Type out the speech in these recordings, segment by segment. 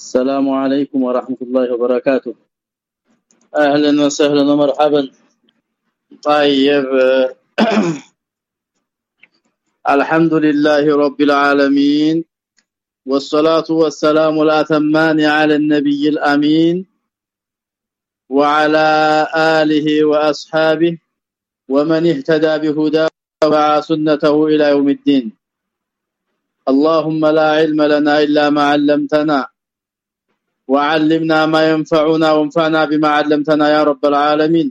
السلام عليكم ورحمة الله وبركاته. أهلا وسهلا ومرحبا. طيب الحمد لله رب العالمين والصلاة والسلام الأتمان على النبي الأمين وعلى آله وأصحابه ومن اهتدى بهداه وبع سنته إلى يوم الدين. اللهم لا علم لنا إلا ما علمتنا. وعلمنا ما ينفعنا وانفعنا بما علمتنا يا رب العالمين.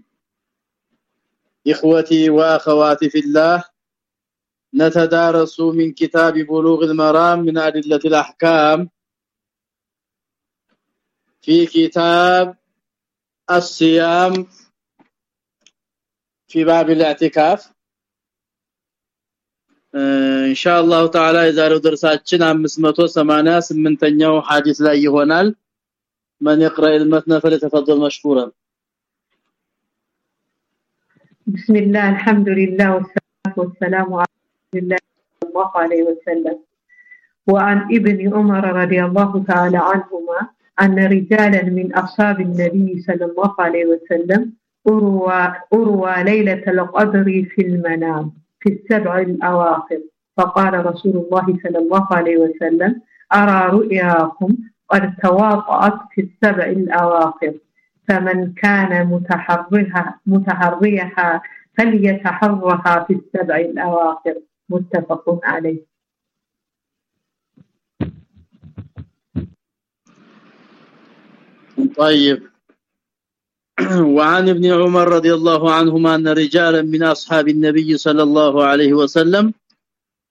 إخوتي وأخواتي في الله نتدارس من كتاب بلوغ المرام من أدلة الأحكام في كتاب الصيام في باب الاعتكاف. آه، إن شاء الله تعالى إذا درساتنا 588ኛው ሐዲስ ላይ ይሆናል من يقرأ المتن فليتفضل مشكورا. بسم الله الحمد لله والصلاة والسلام على رسول الله صلى الله عليه وسلم. وعن ابن عمر رضي الله تعالى عنهما أن رجالا من أصحاب النبي صلى الله عليه وسلم أروى, أروى ليلة القدر في المنام في السبع الأواخر. فقال رسول الله صلى الله عليه وسلم أرى رؤياكم قد تواطأت في السبع الأواخر. فمن كان متحرها متحريها فليتحرها في السبع الأواخر. متفق عليه. طيب. وعن ابن عمر رضي الله عنهما أن رجالا من أصحاب النبي صلى الله عليه وسلم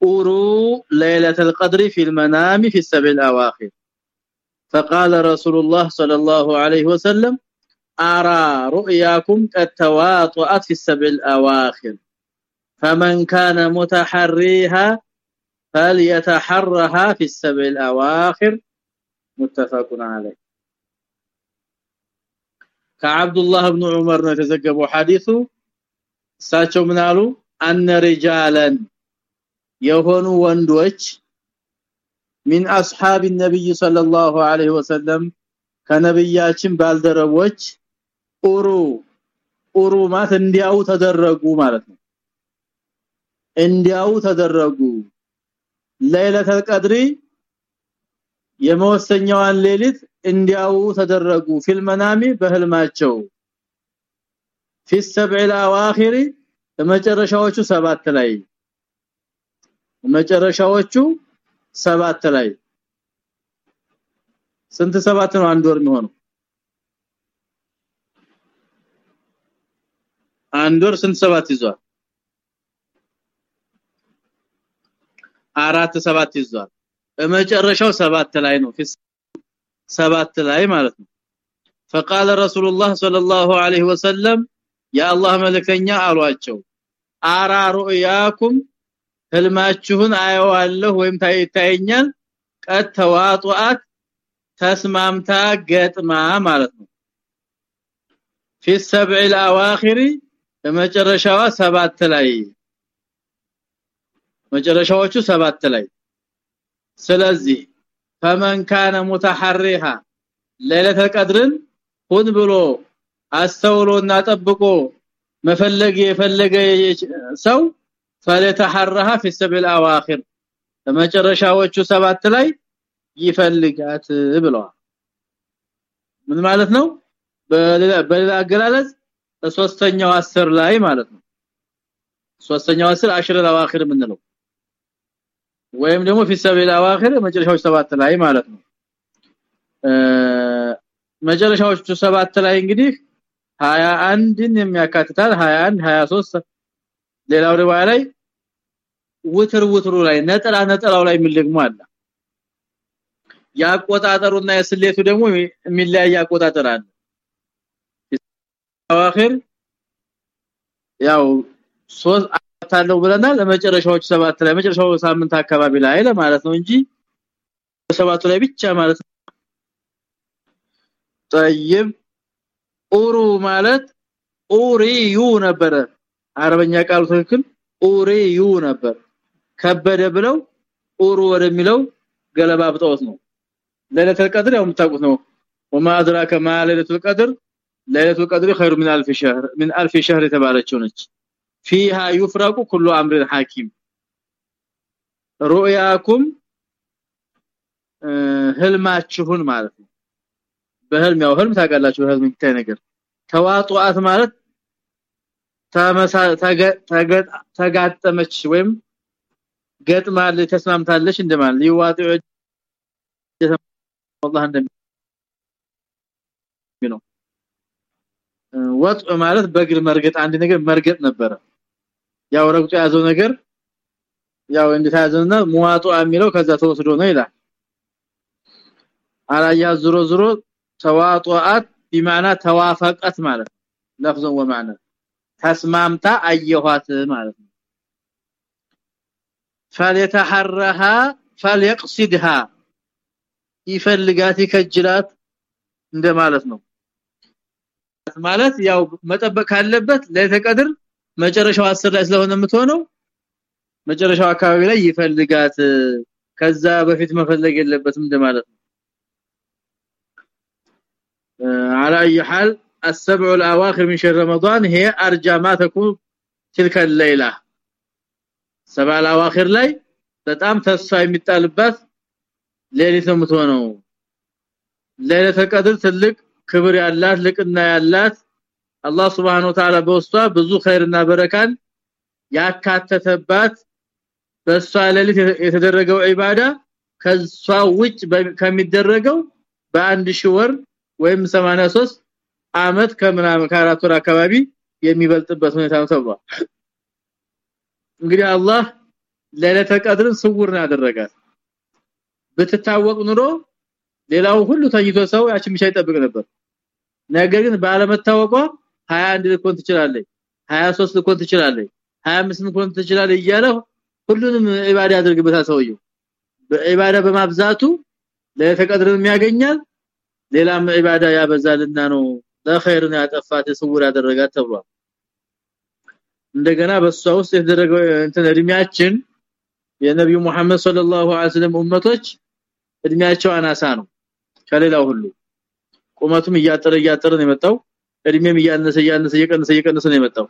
أوروا ليلة القدر في المنام في السبع الأواخر. فقال رسول الله صلى الله عليه وسلم ارى رؤياكم قد تواطئت في السبع الاواخر فمن كان متحريها فليتحرها في السبع الاواخر متفق عليه كعبد الله بن عمر تزجبوا حديثه ساچو منالو ان رجالا يهونوا وندوچ ወንዶች ሚን አስሐብ ነብይ ሰለላሁ ዐለይሂ ወሰለም ከነብያችን ባልደረቦች ኡሩ ኡሩ ማለት እንዲያው ተደረጉ ማለት ነው እንዲያው ተደረጉ ለይለተል ቀድሪ የመወሰኛዋን ሌሊት እንዲያው ተደረጉ ፊልመናሚ በህልማቸው في السبع الاواخر በመጨረሻዎቹ ሰባት ላይ በመጨረሻዎቹ ሰባት ላይ ስንት ሰባት ነው አንድ ወር የሚሆነው አንድ ወር ስንት ሰባት ይዟል አራት ሰባት ይዟል በመጨረሻው ሰባት ላይ ነው ሰባት ላይ ማለት ነው فقال رسول الله صلى الله عليه وسلم يا الله መለከኛ አሏቸው አራ ሩያኩም ህልማችሁን አየዋለሁ ወይም ታይታየኛል ቀጥ ተዋጧት ተስማምታ ገጥማ ማለት ነው في السبع الاواخر በመጨረሻዋ ሰባት ላይ መጨረሻዎቹ ሰባት ላይ ስለዚህ فمن كان متحرها ليله القدر ሁን ብሎ አስተውሎና ጠብቆ መፈለግ የፈለገ ሰው فلتحرها في السبع الاواخر በመጨረሻዎቹ ሰባት ላይ ይፈልጋት ብለዋል ምን ማለት ነው በሌላ አገላለጽ ሶስተኛው 10 ላይ ማለት ነው ሶስተኛው 10 10 الاواخر የምንለው ወይም ደግሞ في السبع الاواخر መጨረሻዎቹ ሰባት ላይ ማለት ነው መጨረሻዎቹ ሰባት ላይ እንግዲህ 21ን የሚያካትታል 21 23 ሌላው ሪዋያ ላይ ውትር ውትሩ ላይ ነጠላ ነጠላው ላይ የሚልግሙ አለ ያቆጣጠሩና የስሌቱ ደግሞ የሚለያይ አቆጣጠር አለ አዋኺር ያው ሶስት አታለው ብለናል ለመጨረሻዎቹ ሰባት ላይ መጨረሻው ሳምንት አካባቢ ላይ ለማለት ነው እንጂ ሰባቱ ላይ ብቻ ማለት ነው طيب ኡሩ ማለት ኡሪዩ ነበረ አረበኛ ቃሉ ትክክል ኡሪዩ ነበር ከበደ ብለው ኡሩ ወደሚለው ገለባብጠውት ነው ለይለቱል ቀድር ያው የምታውቁት ነው وما ادراك ما ليله القدر ليله القدر خير من الف شهر من الف شهر የተባለችው ነች فيها يفرق كل امر حكيم رؤياكم ህልማችሁን ማለት ነው በህልም ያው ህልም ታውቃላችሁ ህልም የሚታይ ነገር ተዋጧት ማለት ተጋጠመች ወይም ገጥማለች ተስማምታለች እንደማለት ይዋጡ والله እንደም ነው ወጥ ማለት በእግር መርገጥ አንድ ነገር መርገጥ ነበረ ያው ረግጦ ያዘው ነገር ያው እንደታዘና ሙዋጡ የሚለው ከዛ ተወስዶ ነው ይላል አላያ ዝሮ ዝሮ ተዋጧት بمعنى ተዋፈቀት ማለት لفظ ومعنى ተስማምታ አየኋት ማለት ነው فليتحرها فليقصدها ይፈልጋት ይከጅላት እንደማለት ነው ማለት ያው መጠበቅ ካለበት ለተቀድር መጨረሻው 10 ላይ ስለሆነ የምትሆነው መጨረሻው አካባቢ ላይ ይፈልጋት ከዛ በፊት መፈለግ የለበትም እንደማለት ነው على اي حال السبع الاواخر من شهر رمضان هي ارجى ما تكون تلك الليله سبع الاواخر ላይ በጣም ተስፋ የሚጣልባት ሌሊት ነው የምትሆነው ሌሊት ቀድር ትልቅ ክብር ያላት ልቅና ያላት አላህ Subhanahu Ta'ala በውስጧ ብዙ ኸይርና በረካን ያካተተባት በሷ ሌሊት የተደረገው ዒባዳ ከሷ ውጭ ከሚደረገው በአንድ ሺህ ወር ወይም 83 አመት ከምናምን ከአራት ወር አካባቢ የሚበልጥበት ሁኔታ ነው ተብሏል። እንግዲህ አላህ ለለተ ቀድርን ስውር ነው ያደረጋት። ብትታወቅ ኑሮ ሌላው ሁሉ ተይቶ ሰው ያችን ብቻ ይጠብቅ ነበር። ነገር ግን ባለመታወቋ 21 ልኮን ትችላለች 23 ልኮን ትችላለች 25 ልኮን ትችላለች እያለ ሁሉንም ኢባዳ ያደርግበታል ሰውየው። በኢባዳ በማብዛቱ ለተቀድርም ያገኛል ሌላም ኢባዳ ያበዛልና ነው ለኸይርን ያጠፋት ስውር ያደረጋት ተብሏል እንደገና በሷ ውስጥ የተደረገው እንትን እድሜያችን የነብዩ መሐመድ ሰለላሁ ዐለይሂ ወሰለም ኡመቶች እድሜያቸው አናሳ ነው ከሌላው ሁሉ ቁመቱም እያጠረ እያጠረ ነው የመጣው እድሜም እያነሰ እያነሰ እየቀነሰ እየቀነሰ ነው የመጣው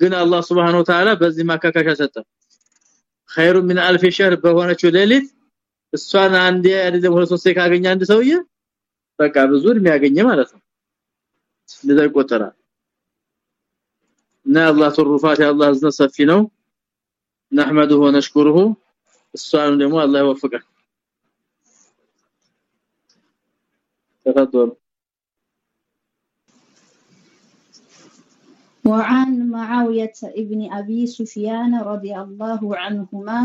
ግን አላህ Subhanahu Ta'ala በዚህ ማካካሻ ሰጠ خير من الف شهر በሆነችው ሌሊት እሷን አንዴ አይደለም ሁለት ሶስት ካገኘ አንድ ሰውዬ በቃ ብዙ እድሜ ያገኘ ማለት ነው ለዛ ይቆጠራል እና አላህ ተሩፋት የአላህ ዝነ ሰፊ ነው نحمده ونشكره السؤال ደግሞ አላህ ይወፍቀን تفضل وعن معاوية ابن أبي سفيان رضي الله عنهما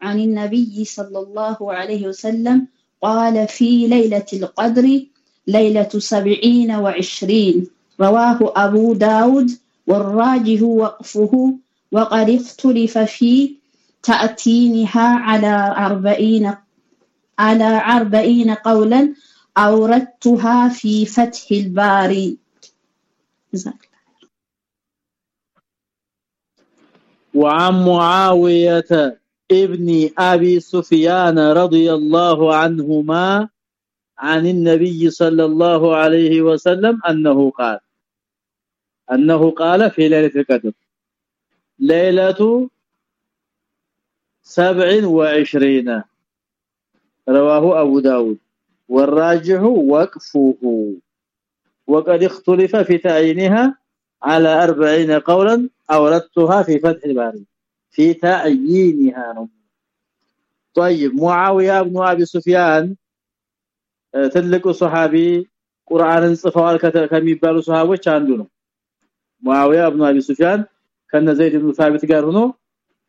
عن النبي صلى الله عليه وسلم قال في ليلة القدر ليلة سبعين وعشرين. رواه أبو داود والراجه وقفه. وقد اختلف في تأتينها على أربعين على أربعين قولا أوردتها في فتح الباري. وعن معاوية ابن أبي سفيان رضي الله عنهما عن النبي صلى الله عليه وسلم أنه قال أنه قال في ليلة القدر ليلة سبع وعشرين رواه أبو داود والراجح وقفه وقد اختلف في تعيينها على 40 قولا أوردتها في فتح الباري في تعيينها. طيب معاوية بن أبي سفيان ትልቁ ሱሐቢ ቁርአንን ጽፈዋል ከሚባሉ ሱሐቦች አንዱ ነው። ሙአዊያ ኢብኑ አቢ ሱፊያን ከነ ዘይድ ኢብኑ ሳቢት ጋር ሆኖ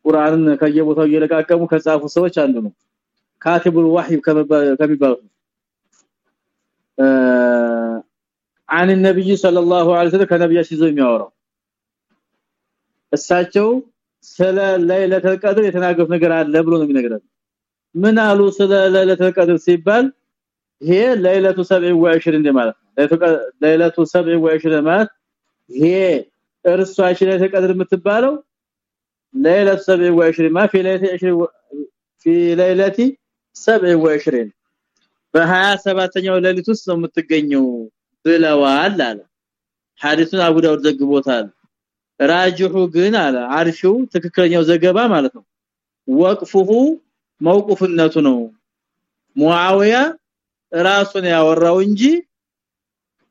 ቁርአንን ከየቦታው እየለቃቀሙ ከጻፉ ሰዎች አንዱ ነው። ካቲቡል ወህይ ከሚባሉት አን ነብይ ሰለላሁ ዐለይሂ ወሰለም ከነብያችን ይዞ የሚያወራው እሳቸው ስለ ለይለተል ቀድር የተናገሩት ነገር አለ ብሎ ነው የሚነግረን። ምን አሉ ስለ ለይለተል ቀድር ሲባል ይሄ ለይለቱ 27 እንደማለት ነው ለይለቱ 27 ማለት ይሄ እርሷ ለይለተል ቀድር የምትባለው ለይለቱ 27 ما في ليله 20 في ليله 27 በ27ኛው ሌሊት ውስጥ ነው የምትገኘው ብለዋል አለ ሐዲሱን አቡ ዳውድ ዘግቦታል ራጅሁ ግን አለ አርሺው ትክክለኛው ዘገባ ማለት ነው ወቅፉሁ መውቁፍነቱ ነው ሙአዊያ ራሱን ያወራው እንጂ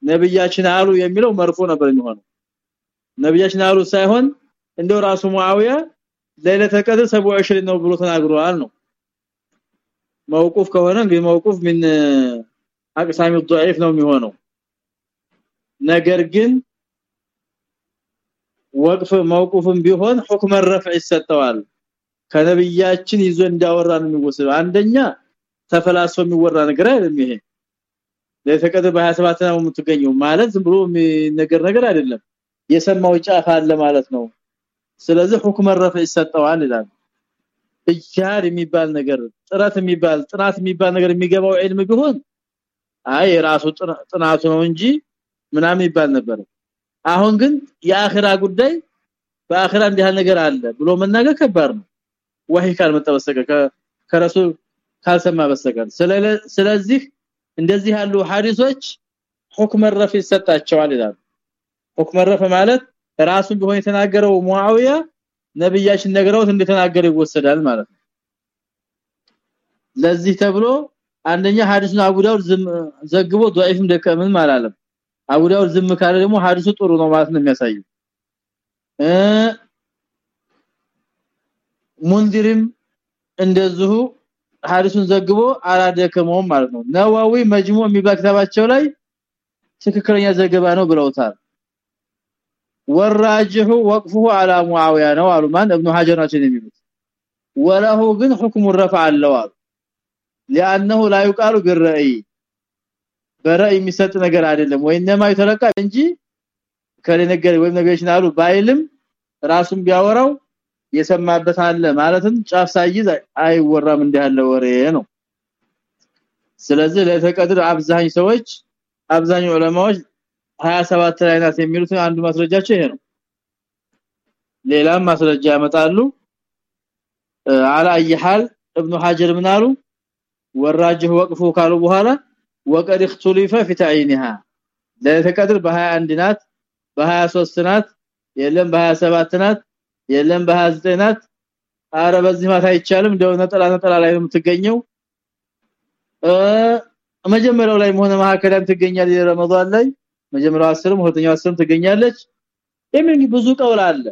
ነብያችን አሉ የሚለው መርፎ ነበር የሚሆነው ነብያችን አሉ ሳይሆን እንደው ራሱ ሙአዊያ ለይለተ ቀድር 27 ነው ብሎ ተናግሯል ነው መውቁፍ ከሆነ እንግዲህ መውቁፍ ምን አቅሳሚ ضعيف ነው የሚሆነው ነገር ግን ወቅፍ መውቁፍም ቢሆን ሁክም ረፍዕ ይሰጠዋል ከነብያችን ይዞ እንዳወራ ነው የሚወሰደው አንደኛ ተፈላሶ የሚወራ ነገር አይደለም ይሄ። ለተቀደ በ27 ነው የምትገኘው ማለት ዝም ብሎ የሚነገር ነገር አይደለም። የሰማው ጫፍ አለ ማለት ነው። ስለዚህ ሁክም ረፍዕ ይሰጠዋል ይላል። እጃር የሚባል ነገር ጥራት የሚባል ጥናት የሚባል ነገር የሚገባው ዒልም ቢሆን አይ ራሱ ጥናቱ ነው እንጂ ምናምን ይባል ነበር። አሁን ግን የአኺራ ጉዳይ በአኺራ እንዲህ ነገር አለ ብሎ መናገር ከባድ ነው። ወህይ ካልመጣ በስተቀር ከረሱል ካልሰማ በስተቀር። ስለዚህ እንደዚህ ያሉ ሐዲሶች ሁክመ ረፍ ይሰጣቸዋል ይላል ሁክመ ረፍ ማለት ራሱ ቢሆን የተናገረው ሙአዊያ ነብያችን ነገረውት እንደተናገረ ይወሰዳል ማለት ነው። ለዚህ ተብሎ አንደኛ ሐዲሱን አቡዳውድ ዘግቦ ضعيفም ደከምን ማላለም አቡዳውድ ዝም ካለ ደግሞ ሐዲሱ ጥሩ ነው ማለት ነው የሚያሳየው። ሙንዚርም እንደዚሁ ሐዲሱን ዘግቦ አላደከመው ማለት ነው። ነዋዊ መጅሙ የሚባክታባቸው ላይ ትክክለኛ ዘገባ ነው ብለውታል። ወራጅሁ ወቅፉሁ አላ ሙአዊያ ነው አሉ። ማን? እብኑ ሐጀር ናቸው የሚሉት። ወለሁ ግን ህክሙ ረፍዓ አለው አሉ። لانه لا يقال بالرأي በራይ የሚሰጥ ነገር አይደለም። ወይ እነማ ይተለቃ እንጂ ከሌ ነገር ወይም ባይልም ራሱን ቢያወራው የሰማበት አለ ማለትም ጫፍ ሳይዝ አይወራም እንዲህ ያለ ወሬ ነው ስለዚህ ለተቀድር አብዛኝ ሰዎች አብዛኛው ዑለማዎች 27 ላይ ናት የሚሉት አንዱ ማስረጃቸው ይሄ ነው ሌላም ማስረጃ ያመጣሉ على اي حال ابن حجر ምን አሉ ወራጅህ ወቅፉ ካሉ በኋላ ወቀድ اختلف في تعيينها ለተቀድር በ21 ናት በ23 ናት የለም በ27 ናት የለም በ29 ናት አረ በዚህ ማታ አይቻልም እንደው ነጠላ ነጠላ ላይ ነው የምትገኘው እ መጀመሪያው ላይ ሆነ ማከላም ትገኛለች የረመዳን ላይ መጀመሪያው 10 ሁለተኛው 10 ትገኛለች የሚል ብዙ ቀውል አለ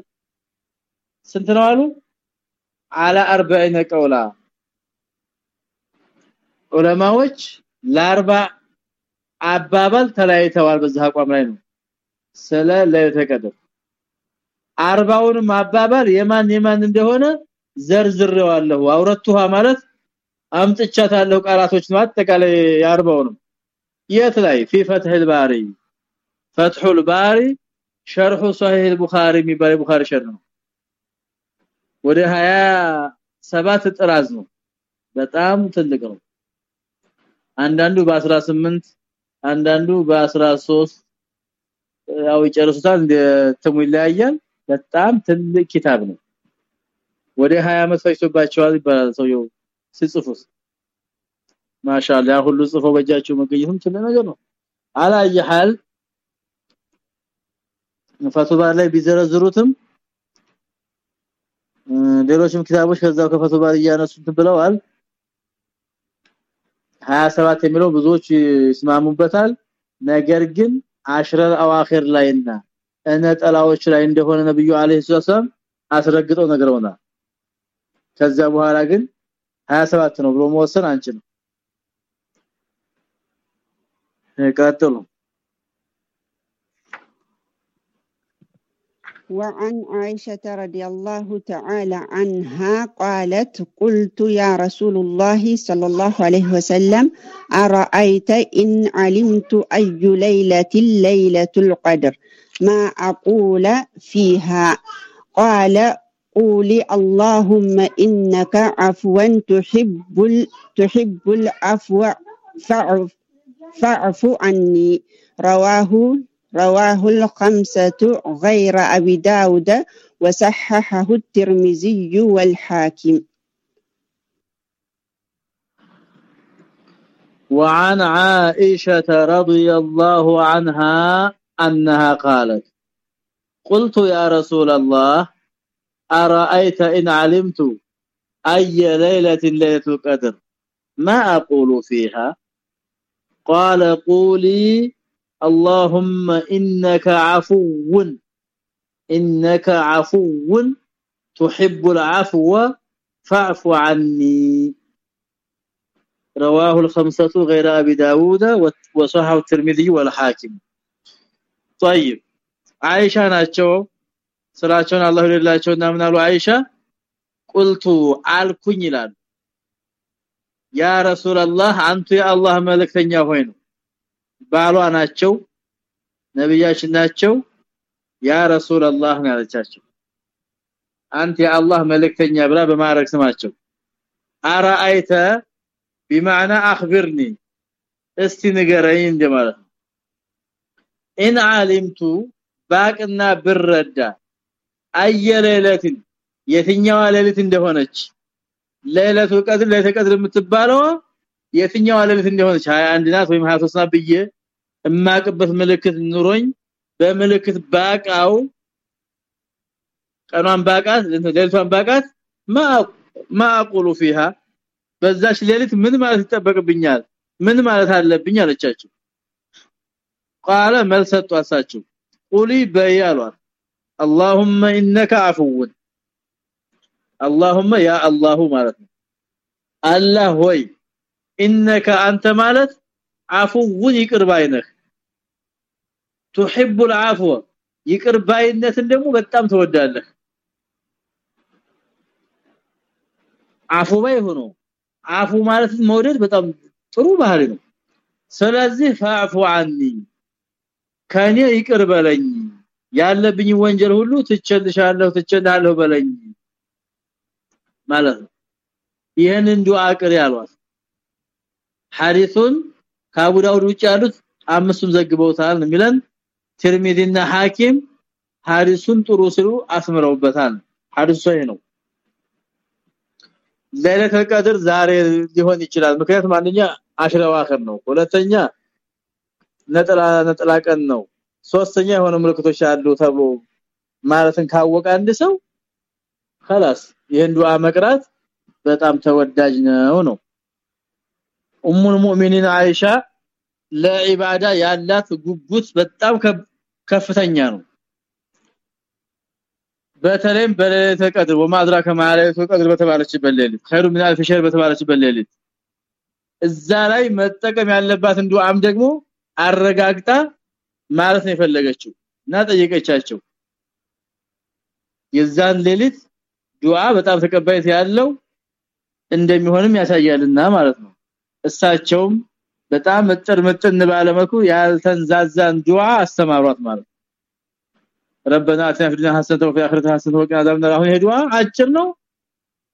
ስንት ነው አሉ على 40 ቀውላ ዑለማዎች ለ40 አባባል ተለያይተዋል በዚህ አቋም ላይ ነው ስለ ለተቀደም አርባውንም አባባል የማን የማን እንደሆነ ዘርዝሬዋለሁ አውረቱሃ ማለት አምጥቻታለሁ ቃላቶች ነው አጠቃላይ ያርባውንም የት ላይ في فتح الباري فتح الباري شرح صحيح البخاري የሚባል ቡኻሪ ሸርህ ነው ወደ 27 ጥራዝ ነው በጣም ትልቅ ነው አንዳንዱ በ18 አንዳንዱ በ13 ያው ይጨርሱታል እንደ ተሙ ይለያያል በጣም ትልቅ ኪታብ ነው። ወደ 20 አመት ፈጅቶባቸዋል ይባላል ሰውየው ሲጽፉት ማሻአላ ሁሉ ጽፎ በእጃቸው መገኘቱም ትልቅ ነገር ነው። አላየ ሐል ፈቱባ ላይ ቢዘረዝሩትም ሌሎችም ኪታቦች ከዛው ከፈቱባ እያነሱት ብለዋል። 27 የሚለው ብዙዎች ይስማሙበታል። ነገር ግን አሽረል አዋኺር ላይና ነጠላዎች ላይ እንደሆነ ነብዩ አለይሂ ሰላም አስረግጠው ነግረውናል ከዛ በኋላ ግን 27 ነው ብሎ መወሰን አንችልም ቀጥሉ وعن عائشة رضي الله تعالى عنها قالت قلت يا رسول الله صلى الله عليه وسلم أرأيت إن علمت أي ليلة ليلة القدر ما أقول فيها. قال قولي اللهم إنك عفوا تحب تحب العفو فاعف فاعف عني. رواه رواه الخمسة غير أبي داود وصححه الترمذي والحاكم. وعن عائشة رضي الله عنها أنها قالت قلت يا رسول الله أرأيت إن علمت أي ليلة ليلة القدر؟ ما أقول فيها؟ قال قولي اللهم إنك عفو إنك عفو تحب العفو فاعف عني. رواه الخمسة غير أبي داوود وصححه الترمذي والحاكم. طيب عائشه ናቸው ስራቸውን አላህ ይላቸውና ምናሉ አይሻ ቁልቱ አልኩኝ ይላል ያ ረሱላህ አንቱ የአላህ መልእክተኛ ሆይ ነው ባሏ ናቸው ነብያችን ናቸው ያ ረሱላህ ናለቻቸው አንተ የአላህ መልእክተኛ ብላ በማረግ ስማቸው አራአይተ بمعنى اخبرني እስቲ ንገረኝ እንደማለት ነው ان علمت ባቅና ብረዳ አየለለትን የትኛዋ ሌሊት እንደሆነች ሌሊቱ ቀድር ሌሊቱ ቀድር የምትባለው የትኛዋ ሌሊት እንደሆነች 21 ናት ወይም 23 ናት ብዬ እማቅበት ምልክት ኑሮኝ በምልክት ባቃው ቀኗን ባቃት ሌሊቷን ባቃት ማ ማቁሉ فيها በዛች ሌሊት ምን ማለት ይጠበቅብኛል ምን ማለት አለብኝ አለቻቸው قال መልሰጡ አሳቸው ቁሊ በያሏት اللهم انك عفو اللهم يا الله ማለት ነው አላህ ሆይ انك አንተ ማለት عفو ይቅር ባይነህ تحب العفو ይቅር ባይነትን ደግሞ በጣም ትወዳለህ አፉ ባይ ሆኖ አፉ ማለት መውደድ በጣም ጥሩ ባህሪ ነው ስለዚህ ፈአፉ عني ከኔ ይቅር በለኝ። ያለብኝ ወንጀል ሁሉ ትቸልሻለሁ ትቸላለሁ በለኝ ማለት ነው። ይሄንን ዱዓ ቅር ያሏት ሐዲሱን ከአቡ ዳውድ ውጭ ያሉት አምስቱም ዘግበውታል የሚለን። ትርሚዚና ሐኪም ሐዲሱን ጥሩ ሲሉ አስምረውበታል። ሐዲሱ ነው። ለይለተ ቀድር ዛሬ ሊሆን ይችላል። ምክንያቱም አንደኛ አخر ነው። ሁለተኛ ነጠላ ነጠላ ቀን ነው ሶስተኛ የሆነ ምልክቶች አሉ ተብሎ ማለትን ካወቀ አንድ ሰው خلاص ይሄን ዱዓ መቅራት በጣም ተወዳጅ ነው ነው ኡሙ ሙእሚኒን አይሻ ለኢባዳ ያላት ጉጉት በጣም ከፍተኛ ነው በተለይም በሌሊት ቀድር ወማድራከ ማለቱ ቀድር በተባለችበት ሌሊት ኸይሩ ምን አልፍ ሸር በተባለችበት ሌሊት እዛ ላይ መጠቀም ያለባትን ዱዓም ደግሞ አረጋግጣ ማለት ነው የፈለገችው እና ጠየቀቻቸው። የዛን ሌሊት ዱዓ በጣም ተቀባይነት ያለው እንደሚሆንም ያሳያልና ማለት ነው። እሳቸውም በጣም መጥር መጥን ባለመኩ ያልተንዛዛን ዱዓ አስተማሯት ማለት ረበና አትና ፍድና ሐሰተ ወፊ አኺረቲ ሐሰተ ወቂና አዛብና አሁን ሄዱዋ አጭር ነው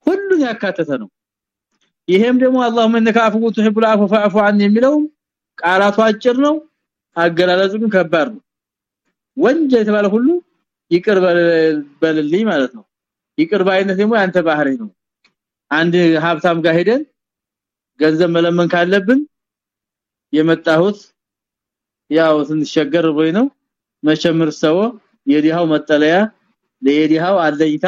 ሁሉን ያካተተ ነው። ይሄም ደግሞ አላሁመ እንከ አፉ ትሂቡል አፉ ፈአፉ ዐን የሚለው ቃላቱ አጭር ነው አገላለጹ ከባድ ነው። ወንጀል የተባለ ሁሉ ይቅር በልልኝ ማለት ነው። ይቅር ባይነት ደግሞ ያንተ ባህሪ ነው። አንድ ሀብታም ጋር ሄደን ገንዘብ መለመን ካለብን የመጣሁት ያው ስንሸገር ወይ ነው። መቸምር ሰው የዲሃው መጠለያ ለየዲሃው አለኝታ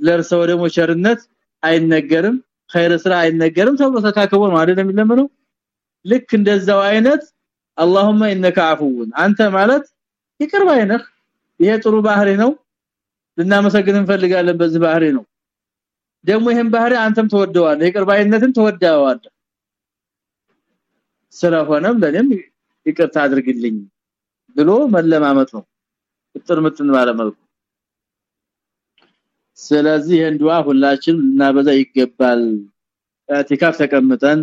ለርሰው ደግሞ ቸርነት አይነገርም ኸይር ስራ አይነገርም ተብሎ ተካከቦ ነው አይደለም የሚለምነው ልክ እንደዛው አይነት اللهم انك عفو አንተ ማለት ይቅር ባይነህ ይሄ ጥሩ ባህሪ ነው ልናመሰግን እንፈልጋለን በዚህ ባህሪ ነው ደግሞ ይሄን ባህሪ አንተም ተወደዋለህ ይቅር ባይነትን ተወደዋለህ ስለሆነም ለኔም ይቅርታ አድርግልኝ ብሎ መለማመጥ ነው ጥር ምጥን ባለመልኩ ስለዚህ ይሄን ዱዓ ሁላችን እናበዛ ይገባል ኢቲካፍ ተቀምጠን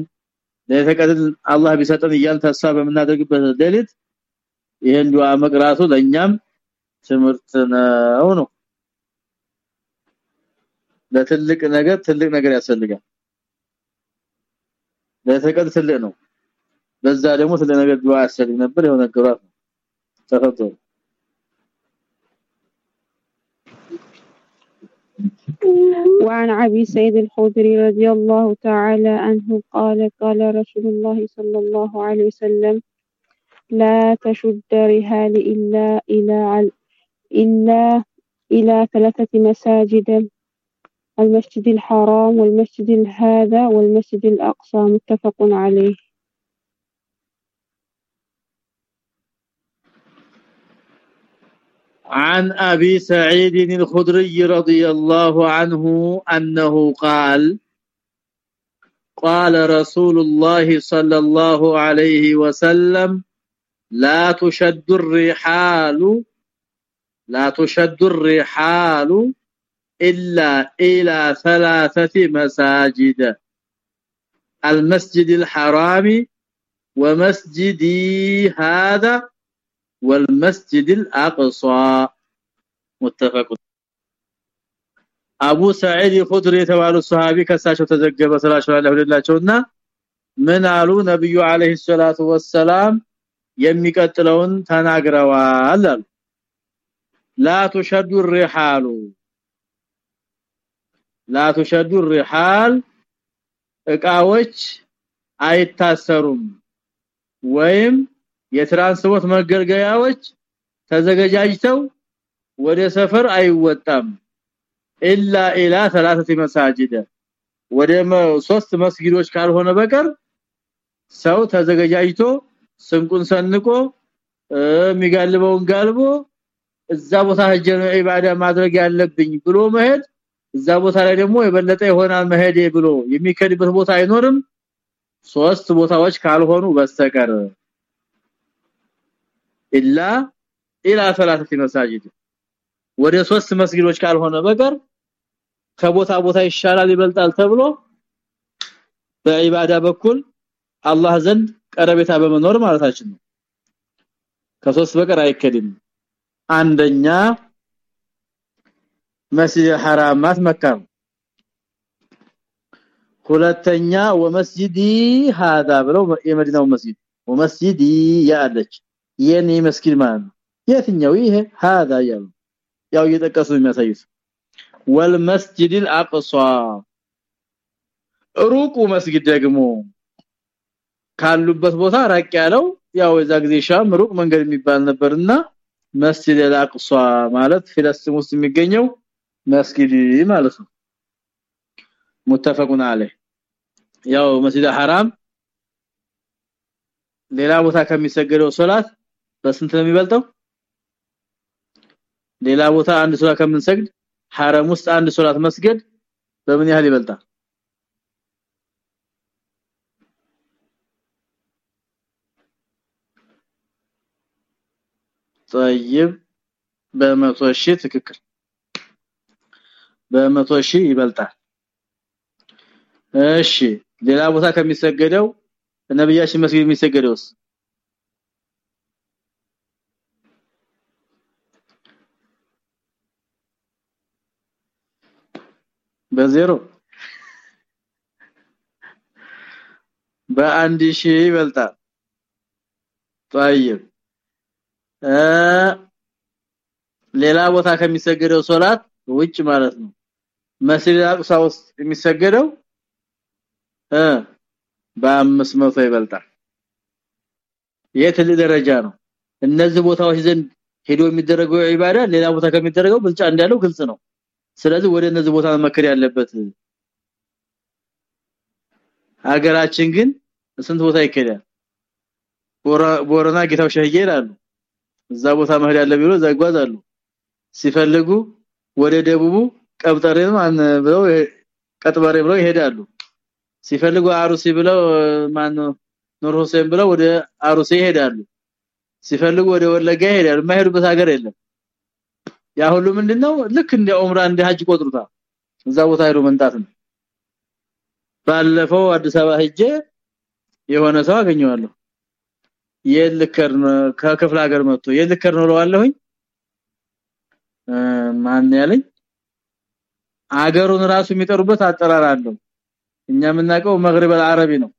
ለተቀደል አላህ ቢሰጠን እያል ተስፋ በመናደርግበት ሌሊት ይሄን ዱዓ መቅራቱ ለኛም ትምህርት ነው ነው። ለትልቅ ነገር ትልቅ ነገር ያስፈልጋል። ለተቀደል ትልቅ ነው። በዛ ደግሞ ትልቅ ነገር ዱዓ ያስፈልግ ነበር። የሆነ ነገራት ነው وعن أبي سيد الخدري رضي الله تعالى عنه قال قال رسول الله صلى الله عليه وسلم لا تشد رحال إلا إلى إلا إلى ثلاثة مساجد المسجد الحرام والمسجد هذا والمسجد الأقصى متفق عليه. عن أبي سعيد الخدري رضي الله عنه أنه قال قال رسول الله صلى الله عليه وسلم لا تشد الرحال لا تشد الرحال إلا إلى ثلاثة مساجد المسجد الحرام ومسجدي هذا والمسجد الأقصى متفق አቡ ሰዒድ ኹድሪ የተባሉ ሱሐቢ ከሳቸው ተዘገበ ስላቸው አለ ሁላቸውና ምን አሉ ነብዩ አለይሂ ሰላቱ ወሰላም የሚቀጥለውን ተናግረዋል አሉ ላ ተሸዱ الرحال ላ ተሸዱ الرحال እቃዎች አይታሰሩም ወይም የትራንስፖርት መገልገያዎች ተዘገጃጅተው ወደ ሰፈር አይወጣም ኢላ ኢላ ثلاثه مساجد ወደ ሶስት መስጊዶች ካልሆነ በቀር ሰው ተዘገጃጅቶ ስንቁን ሰንቆ የሚጋልበውን ጋልቦ እዛ ቦታ ሄጀ ኢባዳ ማድረግ ያለብኝ ብሎ መሄድ እዛ ቦታ ላይ ደግሞ የበለጠ ይሆናል መሄዴ ብሎ የሚከድበት ቦታ አይኖርም ሶስት ቦታዎች ካልሆኑ በስተቀር ኢላ ኢላ ثلاثه مساجد ወደ ሶስት መስጊዶች ካልሆነ በቀር ከቦታ ቦታ ይሻላል ይበልጣል ተብሎ በኢባዳ በኩል አላህ ዘንድ ቀረቤታ በመኖር ማለታችን ነው ከሶስት በቀር አይከድም አንደኛ መስጂድ ሐራማት መካ ሁለተኛ ወመስጂዲ هذا ብለው የመዲናው መስጂድ ወመስጂዲ ያለች የኔ መስጊድ ማለት ነው የትኛው ይሄ هذا ያሉ ያው እየጠቀሱ የሚያሳዩት والمسجد الاقصى ሩቁ መስጊድ ደግሞ ካሉበት ቦታ ራቅ ያለው ያው የዛ ጊዜ ሻም ሩቅ መንገድ የሚባል ነበርና መስጂድ አልአቅሷ ማለት ፍልስጤም ውስጥ የሚገኘው መስጊድ ማለት ነው متفقون عليه ያው መስጂድ ሐራም ሌላ ቦታ ከሚሰገደው ሶላት በስንት ነው የሚበልጠው ሌላ ቦታ አንድ ሶላት ከምንሰግድ ሐረም ውስጥ አንድ ሶላት መስገድ በምን ያህል ይበልጣል طيب በመቶ ሺህ ትክክል በመቶ ሺህ ይበልጣል እሺ ሌላ ቦታ ከሚሰገደው ነብያችን መስጊድ የሚሰገደውስ በዜሮ በአንድ ሺህ ይበልጣል طيب ሌላ ቦታ ከሚሰገደው ሶላት ውጭ ማለት ነው መስጂድ አቅሳ ውስጥ የሚሰገደው እ በ500 ይበልጣል የትልቅ ደረጃ ነው እነዚህ ቦታዎች ዘንድ ሄዶ የሚደረገው ኢባዳ ሌላ ቦታ ከሚደረገው ብልጫ እንዳለው ግልጽ ነው ስለዚህ ወደ እነዚህ ቦታ መከር ያለበት ሀገራችን ግን ስንት ቦታ ይከዳል ቦረና ጌታው ሸህዬ እዛ ቦታ መሄድ ያለ ቢሮ ዘጓዛሉ ሲፈልጉ ወደ ደቡቡ ቀብጠሬ ማን ብለው ቀጥበሬ ብለው ይሄዳሉ። ሲፈልጉ አሩሲ ብለው ማን ኑር ሁሴን ብለው ወደ አሩሲ ይሄዳሉ። ሲፈልጉ ወደ ወለጋ ይሄዳሉ። የማይሄዱበት ሀገር የለም ያ ሁሉ ምንድነው? ልክ እንደ ዑምራ እንደ ሀጅ ቆጥሩታ እዛ ቦታ ሄዶ መንጣት ነው። ባለፈው አዲስ አበባ ሄጄ የሆነ ሰው አገኘዋለሁ። የልከር ከክፍለ ሀገር መጥቶ የልከር ነው ለዋለሁኝ ማን ያለኝ? አገሩን ራሱ የሚጠሩበት አጠራር አለው። እኛ የምናውቀው መግሪብ አልዓረቢ ነው።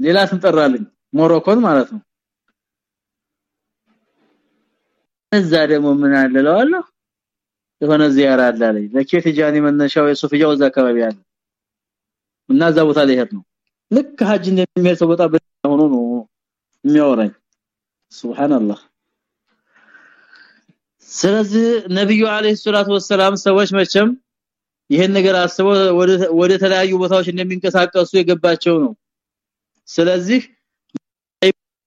ሌላ ስንጠራልኝ ሞሮኮን ማለት ነው እዛ ደግሞ ምን አለ ለዋለሁ የሆነ ዚያራ አለ አለኝ። ለኬት ጃኒ መነሻው የሱፍያው እዛ አካባቢ አለ። እና እዛ ቦታ ላይ ሄድ ነው ልክ ሀጅ እንደሚሄድ ሰው ቦታ ሆኖ ነው የሚያወራኝ። ሱብሃንአላህ። ስለዚህ ነብዩ አለይሂ ሰላቱ ወሰለም ሰዎች መቼም ይሄን ነገር አስበው ወደ ተለያዩ ቦታዎች እንደሚንቀሳቀሱ የገባቸው ነው። ስለዚህ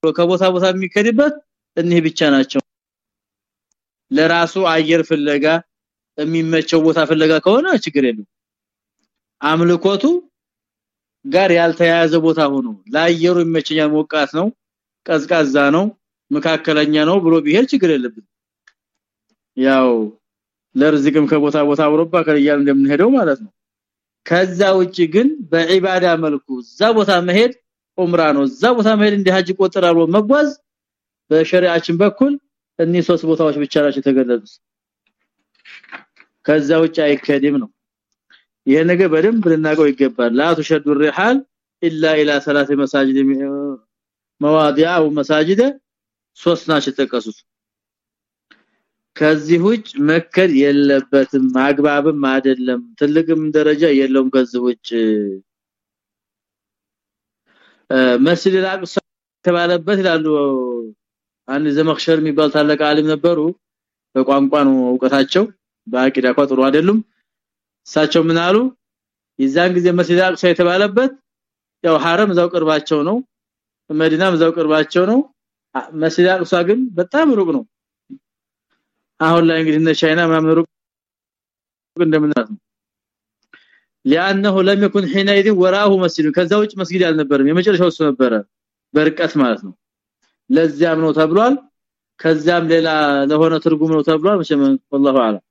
ከቦታ ቦታ የሚከድበት እነዚህ ብቻ ናቸው ለራሱ አየር ፍለጋ የሚመቸው ቦታ ፍለጋ ከሆነ ችግር የለም አምልኮቱ ጋር ያልተያያዘ ቦታ ሆኖ ለአየሩ ይመቸኛል ሞቃት ነው ቀዝቃዛ ነው መካከለኛ ነው ብሎ ቢሄድ ችግር የለብን ያው ለርዝቅም ከቦታ ቦታ አውሮፓ ከያል እንደምንሄደው ማለት ነው። ከዛ ውጪ ግን በዒባዳ መልኩ እዛ ቦታ መሄድ ኡምራ ነው። እዛ ቦታ መሄድ እንደ ሀጅ ቆጥራሎ መጓዝ በሸሪዓችን በኩል እነዚህ ሶስት ቦታዎች ብቻ ናቸው የተገለጹት ከዛ ውጭ አይከድም ነው ይሄ ነገር በደንብ ልናቀው ይገባል ላ ተሸዱ الرحال الا الى ثلاث مساجد مواضع او مساجد ሶስት ናቸው ተጠቀሱት ከዚህ ውጭ መከር የለበትም አግባብም አይደለም ትልቅም ደረጃ የለውም ከዚህ ውጭ መስጂድ አልአቅሳ ተባለበት ይላሉ አንድ ዘመክሸር የሚባል ታላቅ ዓሊም ነበሩ በቋንቋ ነው እውቀታቸው በአቂዳ ጥሩ አይደሉም እሳቸው ምን አሉ የዛን ጊዜ መስጂድ አልአቅሳ የተባለበት ያው ሐረም እዛው ቅርባቸው ነው መዲናም እዛው ቅርባቸው ነው መስጂድ አልአቅሳ ግን በጣም ሩቅ ነው አሁን ላይ እንግዲህ እነ ቻይና ምናምን ሩቅ እንደምናት ነው لانه لم يكن حينئذ وراءه مسجد ከዛ ውጭ መስጊድ አልነበረም የመጨረሻው እሱ ነበረ በርቀት ማለት ነው ለዚያም ነው ተብሏል ከዛም ሌላ ለሆነ ትርጉም ነው ተብሏል መቼም والله اعلم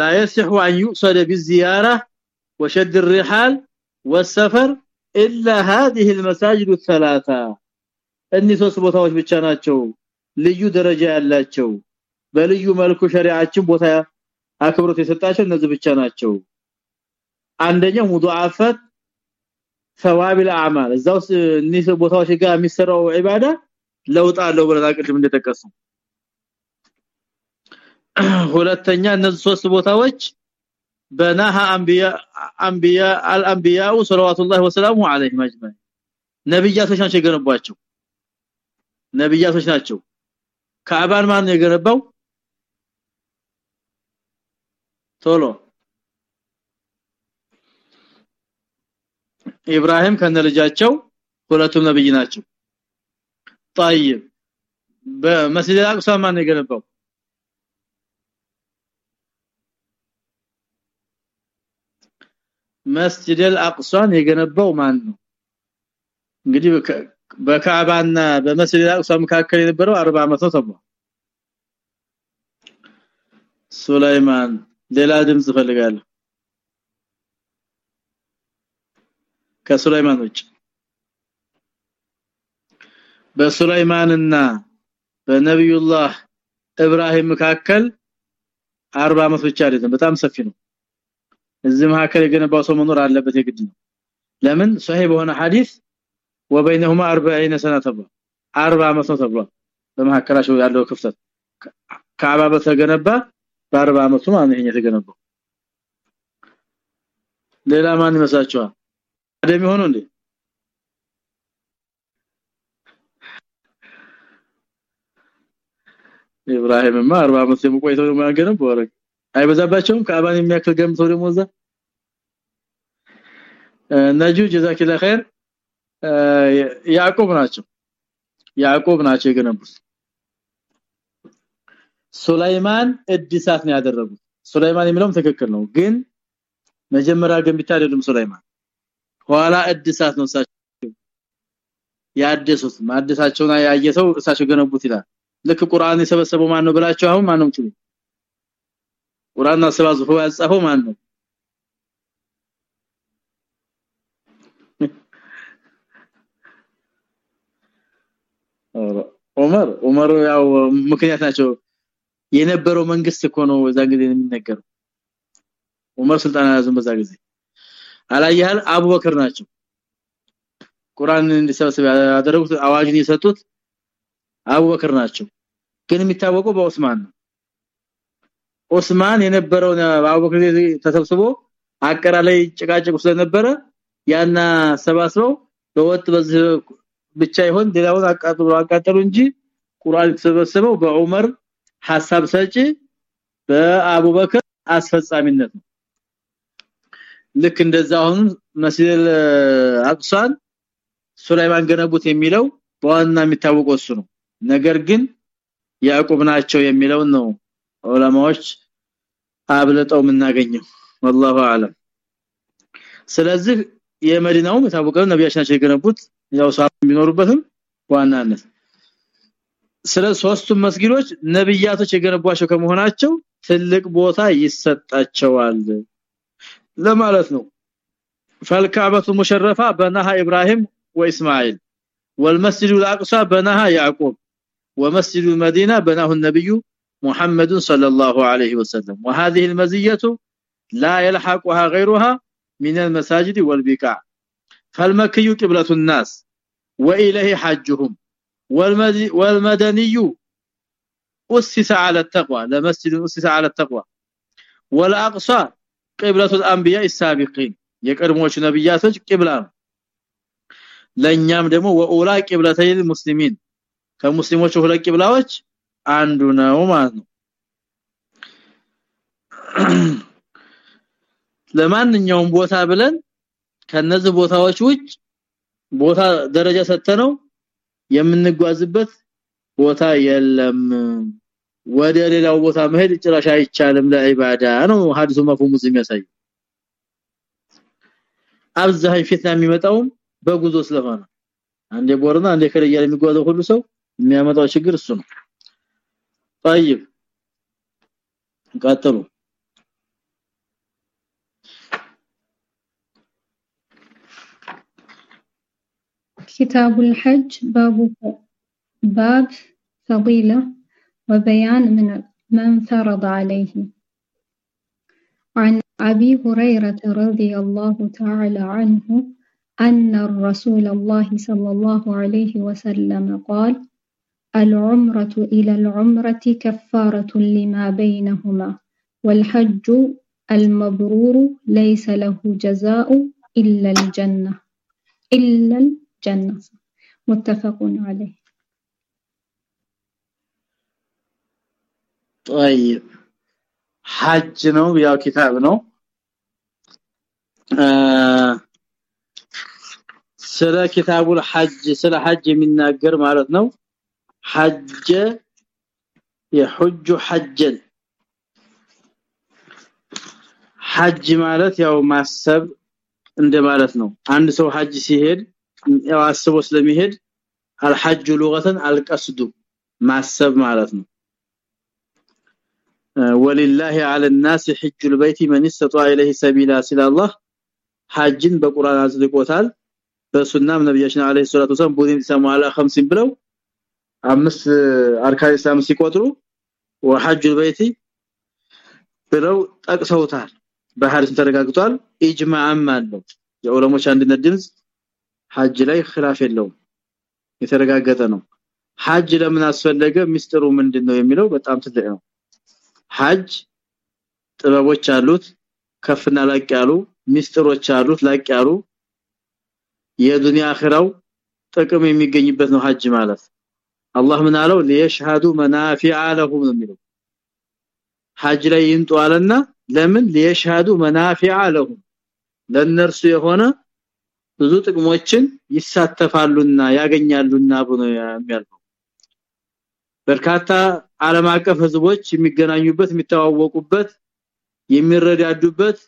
لا يصح ان يقصد بالزياره وشد الرحال والسفر الا هذه المساجد الثلاثه እነዚህ ሶስት ቦታዎች ብቻ ናቸው ልዩ ደረጃ ያላቸው በልዩ መልኩ ሸሪዓችን ቦታ አክብሮት የሰጣቸው እነዚህ ብቻ ናቸው አንደኛው ሙዱአፈት ثواب الاعمال እዛው እነዚህ ቦታዎች ጋር የሚሰራው ዒባዳ ለውጥ አለው ብለን አቅድም እንደተቀሱ ሁለተኛ እነዚህ ሶስት ቦታዎች በናሃ አንቢያ አንቢያ አልአንቢያኡ ሰለዋቱላሂ ወሰላሙ ዐለይሂ መጅመዕ ነብያቶች ናቸው የገነቧቸው ነብያቶች ናቸው ካዕባን ማን ነው የገነባው ቶሎ ኢብራሂም ከነልጃቸው ሁለቱም ነብይ ናቸው طيب በመስጂድ አልአቅሳ ማን የገነባው መስጂድ አልአቅሳን የገነባው ማን ነው እንግዲህ በካዕባና በመስጂድ አልአቅሳ መካከል የነበረው 40 ዓመት ነው ተብሏል ሱላይማን ሌላ ድምጽ ፈልጋለሁ ከሱላይማን ውጭ። በሱላይማንና በነብዩላህ ኢብራሂም መካከል 40 ዓመት ብቻ አይደለም በጣም ሰፊ ነው። እዚህ መካከል የገነባው ሰው መኖር አለበት የግድ ነው። ለምን? ሶሂህ በሆነ ሐዲስ ወበይነሁማ 40 ሰነه ተብሏል። 40 ዓመት ነው ተብሏል። በመካከላቸው ያለው ክፍተት ካዕባ በተገነባ በ40 ዓመቱ ማለት ነው የተገነባው። ሌላ ማን ይመስላችኋል አደም ይሆኑ እንዴ? ኢብራሂምማ 40 ዓመት የቆይተው ነው ያገነባው ወረቅ አይበዛባቸውም? ካዕባን የሚያክል ገምተው ደግሞ እዛ? ነጁ ጀዛኪላ ኸይር። ያዕቆብ ናቸው። ያዕቆብ ናቸው የገነቡት። ሱላይማን እድሳት ነው ያደረጉት። ሱላይማን የሚለውም ትክክል ነው ግን መጀመሪያ ገንብታ አይደለም ሱላይማን ኋላ እድሳት ነው ሳቸው ያደሱት። ማደሳቸውን ያየሰው እሳቸው ገነቡት ይላል። ልክ ቁርአን የሰበሰበው ማን ነው ብላችሁ አሁን ማን ነው ትሉ ቁርአን አሰባዝፎ ያጻፈው ማን ነው ዑመር ዑመር ያው ምክንያት ናቸው። የነበረው መንግስት እኮ ነው እዛ ጊዜ የሚነገረው። ዑመር ስልጣን ያዘው በዛ ጊዜ አላየሃል አቡበክር ናቸው። ቁርአን እንዲሰበሰብ ያደረጉት አዋጅን የሰጡት አቡበክር ናቸው። ግን የሚታወቀው በኡስማን ነው። ዑስማን የነበረውን አቡበክር ተሰብስቦ አቀራ ላይ ጭቃጭቁ ስለነበረ ያና ሰባስበው በወጥ በዚህ ብቻ ይሆን ሌላውን አቃጥሎ አቃጠሉ እንጂ ቁርአን ተሰበሰበው በዑመር ሐሳብ ሰጪ በአቡበክር አስፈጻሚነት ነው ልክ እንደዛ አሁን መስጂድ አቅሷን ሱላይማን ገነቡት የሚለው በዋና የሚታወቀው እሱ ነው ነገር ግን ያዕቆብ ናቸው የሚለው ነው ዑለማዎች አብለጠው የምናገኘው والله اعلم ስለዚህ የመዲናው የታወቀው ነብያችን የገነቡት ያው ሰው ቢኖሩበትም ዋናነት ስለ ሶስቱም መስጊዶች ነብያቶች የገነቧቸው ከመሆናቸው ትልቅ ቦታ ይሰጣቸዋል ለማለት ነው فالكعبه المشرفه بناها ابراهيم واسماعيل والمسجد الاقصى بناها يعقوب ومسجد المدينه بناه النبي محمد صلى الله عليه وسلم وهذه المزيه لا يلحقها غيرها من المساجد والبقاع فالمكي قبلة الناس وإليه حجهم والمدني أسس على التقوى لمسجد أسس على التقوى والأقصى قبلة الأنبياء السابقين የቀድሞቹ ነብያቶች ቂብላ ለኛም ደግሞ ወኡላ ቂብለተይ ሙስሊሚን ከሙስሊሞቹ ሁለት ቂብላዎች አንዱ ነው ማለት ነው ለማንኛውም ቦታ ብለን ከነዚህ ቦታዎች ውጭ ቦታ ደረጃ ሰተነው የምንጓዝበት ቦታ የለም ወደ ሌላው ቦታ መሄድ ጭራሽ አይቻልም ለዒባዳ ነው ሐዲሱ መፍሁሙ የሚያሳይ አብዛኝ ፊትና የሚመጣው በጉዞ ስለሆነ አንዴ ቦርና አንዴ ከለያ የሚጓዘው ሁሉ ሰው የሚያመጣው ችግር እሱ ነው طيب ቀጥሉ كتاب الحج باب باب فضيلة وبيان من من فرض عليه. عن أبي هريرة رضي الله تعالى عنه أن الرسول الله صلى الله عليه وسلم قال العمرة إلى العمرة كفارة لما بينهما والحج المبرور ليس له جزاء إلا الجنة. إلا الجنة. متفق عليه. طيب ሐጅ ነው ያው ኪታብ ነው ስለ ኪታቡል ሐጅ ስለ ሐጅ የሚናገር ማለት ነው ሐጀ የሐጁ ሐጀን ሐጅ ማለት ያው ማሰብ እንደማለት ነው አንድ ሰው ሐጅ ሲሄድ ያው አስቦ ስለሚሄድ አልሐጅ ሉገተን አልቀስዱ ማሰብ ማለት ነው ولله على الناس حج البيت من استطاع اليه سبيلا سلا الله ሐጅን በቁርአን አዝልቆታል በሱናም ነብያችን አለይሂ ሰላቱ ወሰለም ቡዲን ሰሙ አላ 50 ብለው አምስት አርካን ኢስላም ሲቆጥሩ ወሐጅ البيت ብለው ጠቅሰውታል በሐዲስ ተረጋግጧል ኢጅማዕም አለው የዑለሞች አንድነት ድምጽ ሐጅ ላይ خلاف የለውም የተረጋገጠ ነው ሐጅ ለምን አስፈለገ ሚስጥሩ ምንድነው የሚለው በጣም ትልቅ ነው ሐጅ ጥበቦች አሉት ከፍና ላቅ ያሉ ሚስጥሮች አሉት ላቅ ያሉ። የዱንያ አኺራው ጥቅም የሚገኝበት ነው ሐጅ ማለት። አላህ ምን አለው? ለየሽሃዱ መናፊዓ ለሁም የሚለው። ሐጅ ላይ ይንጡ አለና ለምን? ለየሽሃዱ መናፊዓ ለሁም። ለነርሱ የሆነ ብዙ ጥቅሞችን ይሳተፋሉና ያገኛሉና ብሎ የሚያልፈው በርካታ ዓለም አቀፍ ህዝቦች የሚገናኙበት የሚተዋወቁበት የሚረዳዱበት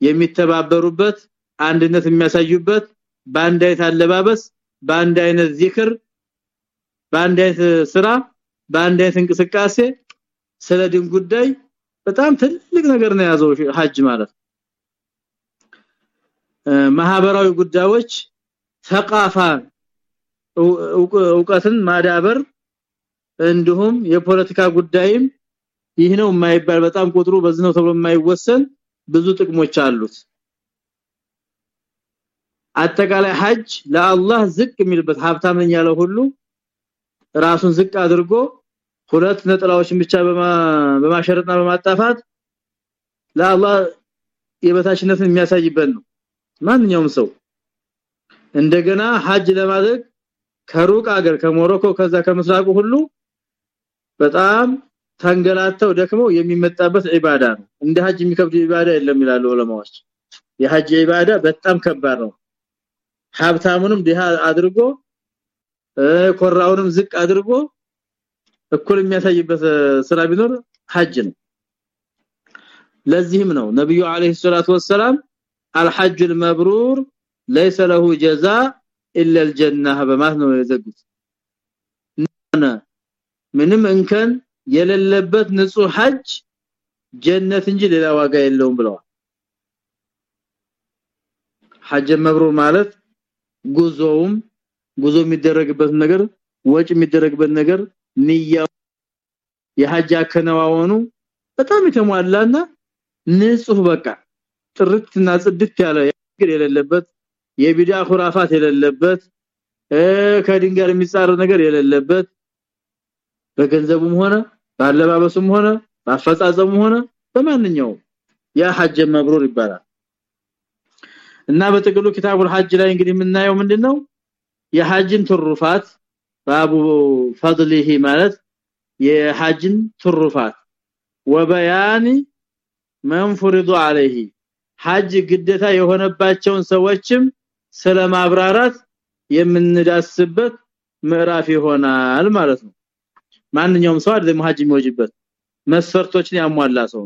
የሚተባበሩበት አንድነት የሚያሳዩበት በአንድ አይነት አለባበስ በአንድ አይነት ዚክር በአንድ አይነት ስራ በአንድ አይነት እንቅስቃሴ ስለ ድን ጉዳይ በጣም ትልቅ ነገር ነው ያዘው ሐጅ ማለት ማህበራዊ ጉዳዮች ተቃፋ እውቀትን ማዳበር እንዲሁም የፖለቲካ ጉዳይም ይህ ነው የማይባል በጣም ቁጥሩ በዚህ ነው ተብሎ የማይወሰን ብዙ ጥቅሞች አሉት። አጠቃላይ ሐጅ ለአላህ ዝቅ የሚልበት ሀብታም ነኝ ያለው ሁሉ ራሱን ዝቅ አድርጎ ሁለት ነጥላዎችን ብቻ በማሸረጥና በማጣፋት ለአላህ የበታችነትን የሚያሳይበት ነው። ማንኛውም ሰው እንደገና ሐጅ ለማድረግ ከሩቅ ሀገር ከሞሮኮ ከዛ ከምስራቁ ሁሉ በጣም ተንገላተው ደክመው የሚመጣበት ዒባዳ ነው እንደ ሐጅ የሚከብድ ዒባዳ የለም ይላሉ ዑለማዎች የሐጅ ዒባዳ በጣም ከባድ ነው ሀብታሙንም ዲሃ አድርጎ ኮራውንም ዝቅ አድርጎ እኩል የሚያሳይበት ስራ ቢኖር ሐጅ ነው ለዚህም ነው ነብዩ አለይሂ ሰላቱ ወሰለም الحج المبرور ليس له جزاء الا الجنه በማለት ነው የዘጉት ምንም እንከን የሌለበት ንጹህ ሐጅ ጀነት እንጂ ሌላ ዋጋ የለውም ብለዋል። ሐጅ መብሩር ማለት ጉዞውም ጉዞ የሚደረግበት ነገር ወጭ የሚደረግበት ነገር ንያው የሐጅ አከናዋወኑ በጣም የተሟላና ንጹህ በቃ ጥርትና ጽድት ያለ ነገር የሌለበት የቢዳ ኹራፋት የሌለበት ከድንጋር የሚጻር ነገር የሌለበት በገንዘቡም ሆነ ባለባበሱም ሆነ ባፈጻጸሙም ሆነ በማንኛውም ያ ሐጅ መብሩር ይባላል። እና በጥቅሉ ኪታቡል ሐጅ ላይ እንግዲህ የምናየው ምንድነው? የሐጅን ትሩፋት ባቡ ፈድሊሂ ማለት የሐጅን ትሩፋት ወበያን መንፍርዱ አለይሂ ሐጅ ግዴታ የሆነባቸውን ሰዎችም ስለማብራራት የምንዳስበት ምዕራፍ ይሆናል ማለት ነው ማንኛውም ሰው አይደለም ሐጅ የሚወጅበት መስፈርቶችን ያሟላ ሰው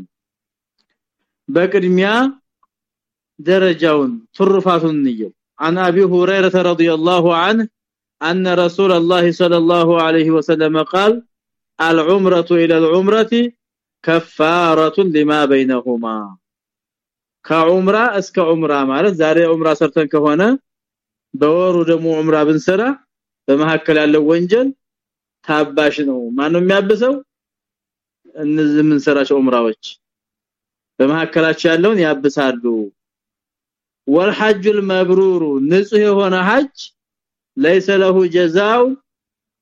በቅድሚያ ደረጃውን ትሩፋቱን ንየው عن ابي هريره رضي الله عنه ان رسول الله صلى الله عليه وسلم قال العمره الى العمره كفاره لما بينهما ከዑምራ እስከ ዑምራ ማለት ዛሬ ዑምራ ሰርተን ከሆነ በወሩ ደግሞ ዑምራ ብንሰራ በመሐከል ያለው ወንጀል ታባሽ ነው ማን ነው የሚያብሰው እነዚህ የምንሰራቸው ዑምራዎች በመሐከላቸው ያለውን ያብሳሉ والحج المبرور ንጹህ የሆነ ሐጅ ليس له جزاء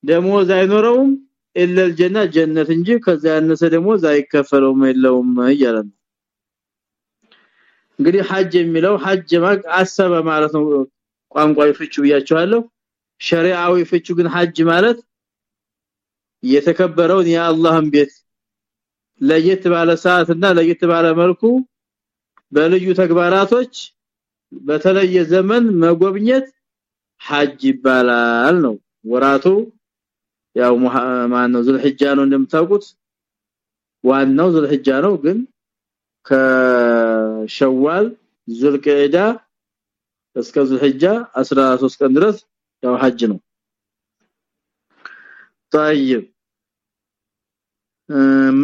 ደሞዝ አይኖረውም الا الجنه ጀነት እንጂ ከዛ ያነሰ ደሞዝ አይከፈለውም የለውም እያለ እንግዲህ ሐጅ የሚለው ሐጅ ማቅ አሰበ ማለት ነው ቋንቋዊ ፍቹ ብያቸዋለሁ ሸሪዓዊ ፍቹ ግን ሐጅ ማለት የተከበረውን የአላህን ቤት ለየት ባለ ሰዓትና ለየት ባለ መልኩ በልዩ ተግባራቶች በተለየ ዘመን መጎብኘት ሐጅ ይባላል ነው። ወራቱ ያው ማን ነው ዙልሂጃ ነው እንደምታውቁት። ዋናው ዙልሂጃ ነው። ግን ከሸዋል ዙልቀዒዳ እስከ ዙልሂጃ 13 ቀን ድረስ ያው ሐጅ ነው طيب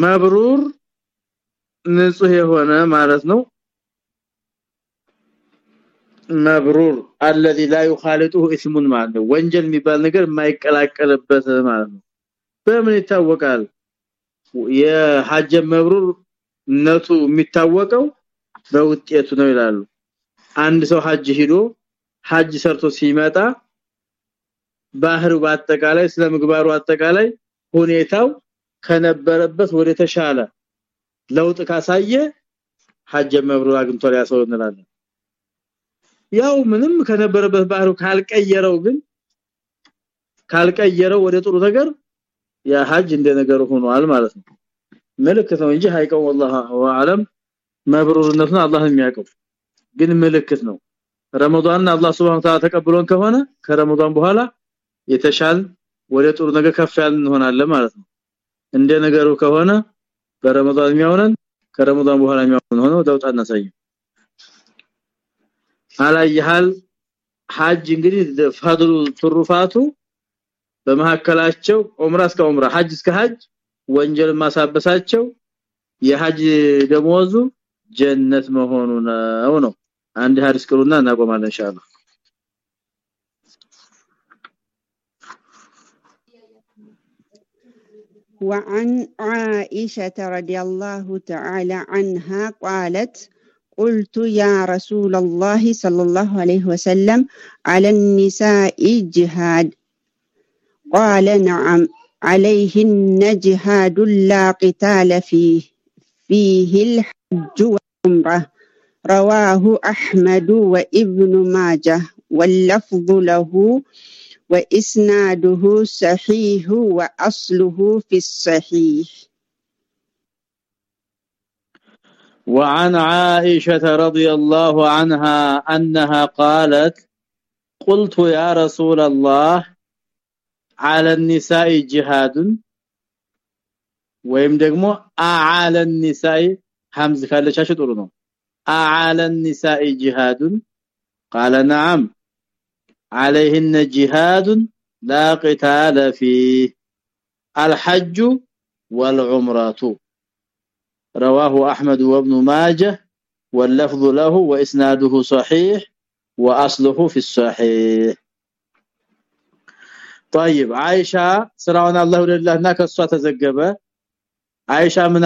መብሩር ንጹህ የሆነ ማለት ነው መብሩር الذي لا يخالطه اسم ማለት ነው ወንጀል የሚባል ነገር የማይቀላቀልበት ማለት ነው በምን ይታወቃል የሐጅ መብሩር ነቱ የሚታወቀው በውጤቱ ነው ይላሉ አንድ ሰው ሐጅ ሄዶ ሐጅ ሰርቶ ሲመጣ ባህሩ በአጠቃላይ ስለ ምግባሩ አጠቃላይ ሁኔታው ከነበረበት ወደ ተሻለ ለውጥ ካሳየ ሐጅ መብሩር አግኝቷል ያሰው እንላለን ያው ምንም ከነበረበት ባህሩ ካልቀየረው ግን ካልቀየረው ወደ ጥሩ ነገር ያ ሐጅ እንደነገሩ ሆኗል ማለት ነው ምልክት ነው እንጂ ሃይቀው والله አለም መብሩርነቱን አላህ የሚያውቀው ግን ምልክት ነው ረመዳን አላህ Subhanahu Ta'ala ተቀብሎን ከሆነ ከረመዳን በኋላ የተሻል ወደ ጥሩ ነገር ከፍ ያልን እንሆናለን ማለት ነው። እንደ ነገሩ ከሆነ በረመዳን የሚያውነን ከረመዳን በኋላ የሚያውነን ሆኖ ደውጣ እናሳይ አላየሃል? ሐጅ እንግዲህ ፈድሉ ትሩፋቱ በመሐከላቸው ዑምራ እስከ ዑምራ ሐጅ እስከ ሐጅ ወንጀል ማሳበሳቸው የሐጅ ደሞዙ ጀነት መሆኑ ነው ነው። አንድ ሐዲስ ቅሩና እናቆማለን ኢንሻአላህ وعن عائشة رضي الله تعالى عنها قالت قلت يا رسول الله صلى الله عليه وسلم على النساء جهاد. قال نعم عليهن جهاد لا قتال فيه فيه الحج والعمرة. رواه أحمد وابن ماجه واللفظ له وإسناده صحيح وأصله في الصحيح وعن عائشة رضي الله عنها أنها قالت قلت يا رسول الله على النساء جهاد ወይም ደግሞ አዓለ النساء ሐምዝ ካለቻችሁ ጥሩ ነው አዓለ النساء جهاد قال نعم عليهن جهاد لا قتال فيه الحج والعمرة. رواه أحمد وابن ماجه واللفظ له وإسناده صحيح وأصله في الصحيح. طيب عائشة سرنا الله لله هناك الصوت تزغبه عائشة من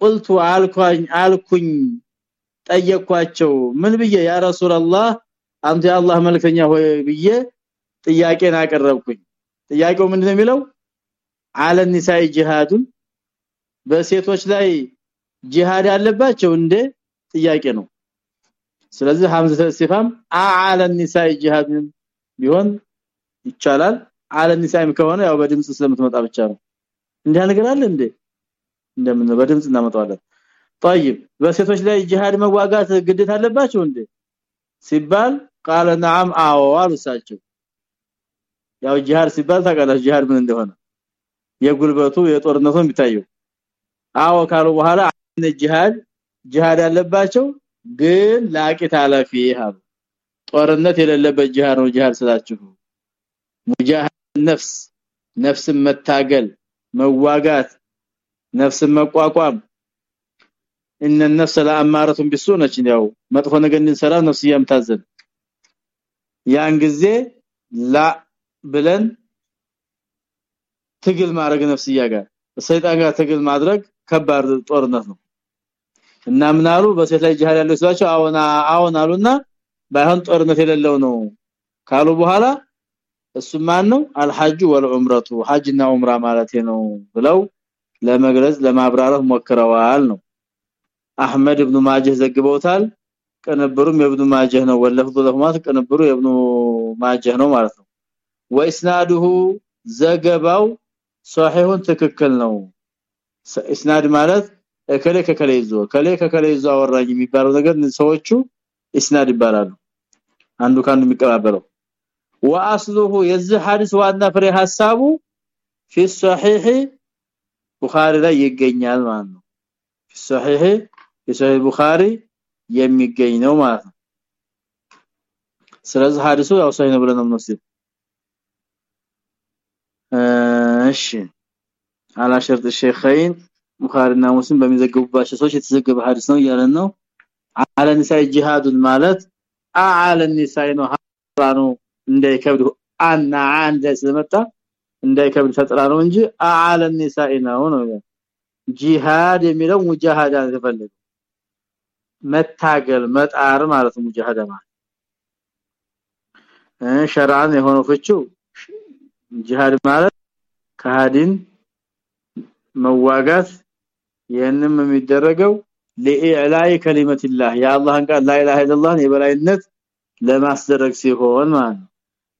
قلت الكوين الكوين طيقواچو من بيه يا رسول الله አንተ የአላህ መልከኛ ሆይ ብዬ ጥያቄን አቀረብኩኝ ጥያቄው ምንድነው የሚለው አለ ኒሳኢ ጂሃዱን በሴቶች ላይ ጂሃድ ያለባቸው እንደ ጥያቄ ነው ስለዚህ ሐምዘ ሲፋም አለ ኒሳኢ ጂሃዱን ቢሆን ይቻላል አለ ኒሳኢም ከሆነ ያው በድምጽ ስለምትመጣ ብቻ ነው እንዲያ ነገር አለ እንዴ እንደምን በድምጽ እናመጣዋለን طيب በሴቶች ላይ ጂሃድ መዋጋት ግዴታ አለባቸው እንዴ ሲባል ቃለ ነዓም አዎ አሉሳቸው ያው ጂሃድ ሲባል ታውቃላችሁ ጂሃድ ምን እንደሆነ የጉልበቱ የጦርነቱ የሚታየው አዎ ካሉ በኋላ አነ ጂሃድ ጂሃድ ያለባቸው ግን ላቂት አለፊ አሉ ጦርነት የሌለበት ጂሃድ ነው ጂሃድ ስላችሁ ሙጃሂድ ነፍስ ነፍስን መታገል መዋጋት ነፍስን መቋቋም ان النفس لاماره بالسوء ነች ያው መጥፎ ነገር እንሰራ ነፍስ ያምታዘን ያን ጊዜ ላ ብለን ትግል ማድረግ ነፍስያ ጋር ሰይጣን ጋር ትግል ማድረግ ከባድ ጦርነት ነው። እና ምናሉ በሴት ላይ ጂሃድ ያለው ሲሏቸው አዎና አዎን ባይሆን ጦርነት የሌለው ነው ካሉ በኋላ እሱ ማን ነው አልሐጅ ወልዑምረቱ ሐጅና ዑምራ ማለት ነው ብለው ለመግለጽ ለማብራራት ሞክረዋል ነው። አህመድ ኢብኑ ማጀህ ዘግበውታል ቅንብሩም የኢብኑ ማጀህ ነው ወለፍዱ ለሁማት ቅንብሩ የኢብኑ ማጀህ ነው ማለት ነው ወኢስናዱሁ ዘገባው ሷሂሁን ትክክል ነው ኢስናድ ማለት ከለ ከከለ ይዞ ከለ ከከለ ይዞ አወራኝ የሚባለው ነገር ሰዎቹ ኢስናድ ይባላሉ አንዱ ካንዱ የሚቀባበለው واصله የዚህ ሐዲስ ዋና ፍሬ ሐሳቡ في الصحيح ቡኻሪ ላይ ይገኛል ማለት ነው في الصحيح የሰሂህ ቡኻሪ የሚገኝ ነው ማለት ነው። ስለዚህ ሐዲሱ ያው ሰሂህ ነው ብለን የምንወስደው እሺ። ሸርጥ ሸይኸይን ቡኻሪና ሙስሊም በሚዘግቡባቸው ሰዎች የተዘገበ ሐዲስ ነው እያለን ነው። አለ ንሳይ ጂሃዱን ማለት አለ ንሳይ ነው። ሐራኑ እንዳይከብድ አና አንደ ስለመጣ እንዳይከብድ ፈጥራ ነው እንጂ አለ ንሳይ ነው ነው ጂሃድ የሚለው ሙጃሃዳ ተፈልገ መታገል መጣር ማለት ነው ሙጃሃዳ ማለት ሸርዓን የሆነው ፍቹ ጂሃድ ማለት ከሃዲን መዋጋት ይህንም የሚደረገው ለኢዕላይ ከሊመቲላህ የአላህን ቃል ላኢላሃ ኢላላህ የበላይነት ለማስደረግ ሲሆን ማለት ነው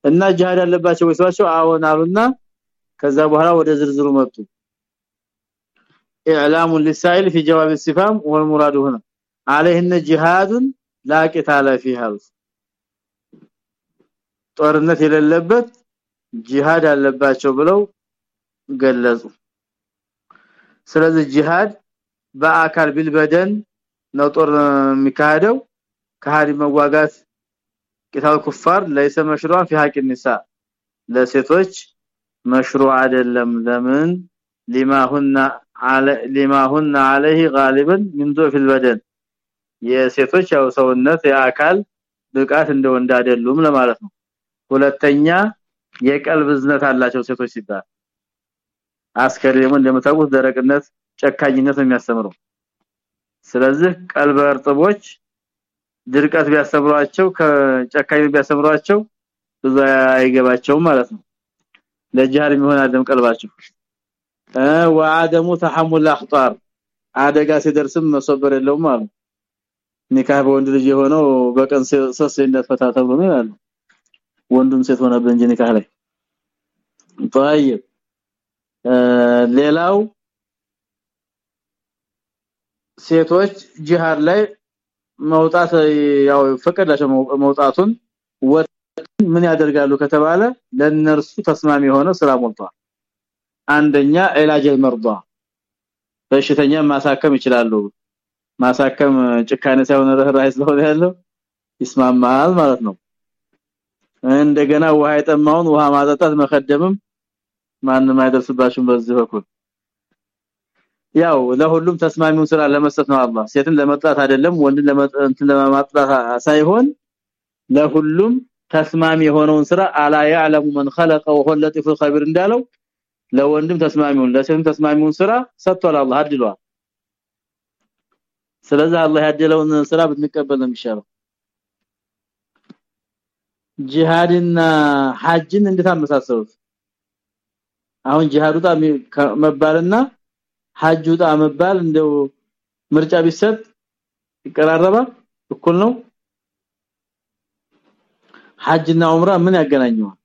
እና ጂሃድ ያለባቸው ወይሷቸው አዎን አሉና ከዛ በኋላ ወደ ዝርዝሩ መጡ ኢዕላሙ ሊሳኢል في جواب الاستفهام والمراد هنا عليهن جهاد لا قتال فيها ጦርነት የሌለበት ጂሃድ አለባቸው ብለው ገለጹ ስለዚህ ጂሃድ በአካል ቢልበደን ነው ጦር የሚካሄደው ከሃዲ መዋጋት ቂታል ኩፋር ለይሰ መሽሩዓ في حق النساء ለሴቶች መሽሩዕ አይደለም ለምን لما هن على لما هن عليه غالبا من ضعف البدن የሴቶች ያው ሰውነት የአካል ብቃት እንደወንድ አይደሉም ለማለት ነው። ሁለተኛ የቀልብ ዝነት አላቸው ሴቶች ሲባል። አስከሬሙ እንደምታውቁት ደረቅነት ጨካኝነት ነው የሚያስተምረው። ስለዚህ ቀልበ እርጥቦች ድርቀት ቢያስተምሯቸው ከጨካኝ ቢያስተምሯቸው ብዙ አይገባቸውም ማለት ነው። ለጃር የሚሆን አደም ቀልባቸው። ወአደሙ ተሐሙል አደጋ ሲደርስም መሰበር የለውም ማለት ኒካህ በወንድ ልጅ የሆነው በቀን ሶስት እንደፈታ ተብሎ ነው ያለው ወንዱም ሴት ሆነ በእንጂ ኒካህ ላይ طيب ሌላው ሴቶች ጂሃድ ላይ መውጣት ያው ፈቀዳቸው መውጣቱን ምን ያደርጋሉ ከተባለ ለነርሱ ተስማሚ የሆነ ስራ ሞልቷል አንደኛ ኢላጅ መርዷ በሽተኛ ማሳከም ይችላሉ ማሳከም ጭካኔ ሳይሆን ርህራሄ ስለሆነ ያለው ይስማማል ማለት ነው እንደገና ውሃ የጠማውን ውሃ ማጠጣት መከደምም ማንም አይደርስባችሁም በዚህ በኩል ያው ለሁሉም ተስማሚውን ስራ ለመስጠት ነው አላህ ሴትን ለመጥላት አይደለም ወንድን ለመጥላት ለማጥላት ሳይሆን ለሁሉም ተስማሚ የሆነውን ስራ አላ ያዕለሙ من خلق وهو اللطيف الخبير እንዳለው ለወንድም ተስማሚውን ለሴትም ተስማሚውን ስራ ሰጥቷል አላህ አድሏል ስለዚህ አላህ ያደለውን ስራ ብንቀበል ነው የሚሻለው ጂሃድና ሐጅን እንዴት አመሳሰሉት? አሁን ጂሃዱ መባልና ሐጁ መባል እንደው ምርጫ ቢሰጥ ይቀራረባል? እኩል ነው? ሐጅና ዑምራ ምን ያገናኘዋል?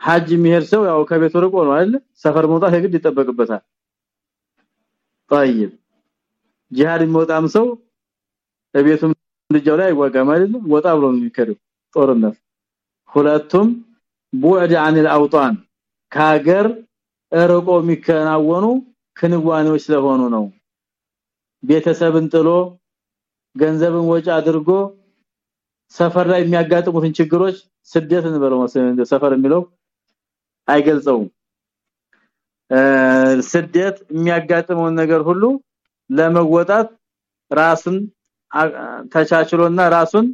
ሐጅ የሚሄድ ሰው ያው ከቤት ርቆ ነው አይደል? ሰፈር መውጣት የግድ ይጠበቅበታል طيب ጂሃድ የሚወጣም ሰው በቤቱም ልጅው ላይ አይዋጋም አይደል ወጣ ብሎ ነው የሚከደው ጦርነት ሁለቱም ቡዕድ عن الاوطان ከሀገር ርቆ የሚከናወኑ ክንዋኔዎች ስለሆኑ ነው ቤተሰብን ጥሎ ገንዘብን ወጪ አድርጎ ሰፈር ላይ የሚያጋጥሙትን ችግሮች ስደት እንበለው መሰለኝ ሰፈር የሚለው አይገልጸውም ስደት የሚያጋጥመውን ነገር ሁሉ ለመወጣት ራስን ተቻችሎና ራሱን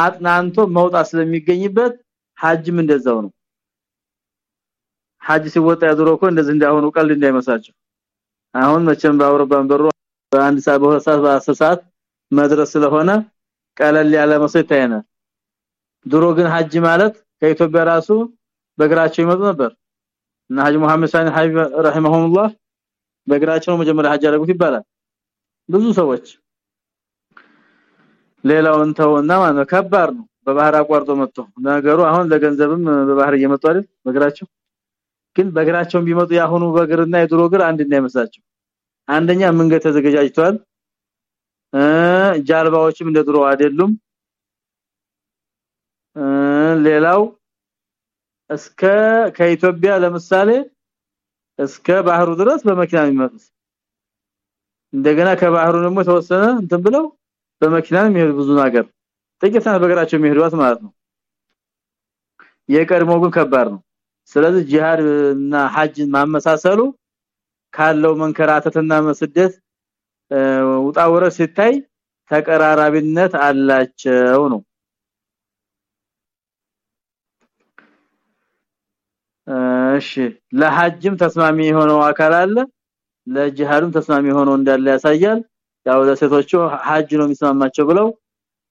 አጥናንቶ መውጣት ስለሚገኝበት ሐጅም እንደዛው ነው። ሐጅ ሲወጣ ያድሮ እኮ እንደዚህ እንዳሁኑ ቀልድ እንዳይመሳቸው አሁን መቼም በአውሮፓን በሩ በአንድ ሰዓት በሁለት ሰዓት በአስር ሰዓት መድረስ ስለሆነ ቀለል ያለ ይታየናል። ድሮ ግን ሐጅ ማለት ከኢትዮጵያ ራሱ በእግራቸው ይመጡ ነበር እና ሐጅ መሐመድ ሳኒ ሐቢብ ረሂመሁላህ በእግራቸው መጀመሪያ ሐጅ ያደረጉት ይባላል። ብዙ ሰዎች። ሌላውን ተውና ማለት ከባድ ነው። በባህር አቋርጦ መጥቶ ነገሩ አሁን ለገንዘብም በባህር እየመጡ አይደል? በእግራቸው። ግን በእግራቸው ቢመጡ ያሁኑ በእግርና የድሮ እግር አንድ እንዳይመስላቸው አንደኛ መንገድ ተዘጋጅቷል። ጃልባዎችም እንደ ድሮ አይደሉም። ሌላው እስከ ከኢትዮጵያ ለምሳሌ እስከ ባህሩ ድረስ በመኪና የሚመጡት። እንደገና ከባህሩ ደግሞ ተወሰነ እንትን ብለው በመኪና የሚሄዱ ብዙ ነገር። ጥቂት በእግራቸው የሚሄዱት ማለት ነው። የቀድሞ ግን ከባድ ነው። ስለዚህ ጂሃድ እና ሐጅን ማመሳሰሉ ካለው መንከራተትና መስደት ውጣወረ ሲታይ ተቀራራቢነት አላቸው ነው እሺ። ለሐጅም ተስማሚ የሆነው አካል አለ ለጂሃድም ተስማሚ ሆኖ እንዳለ ያሳያል። ያው ለሴቶቹ ሐጅ ነው የሚስማማቸው ብለው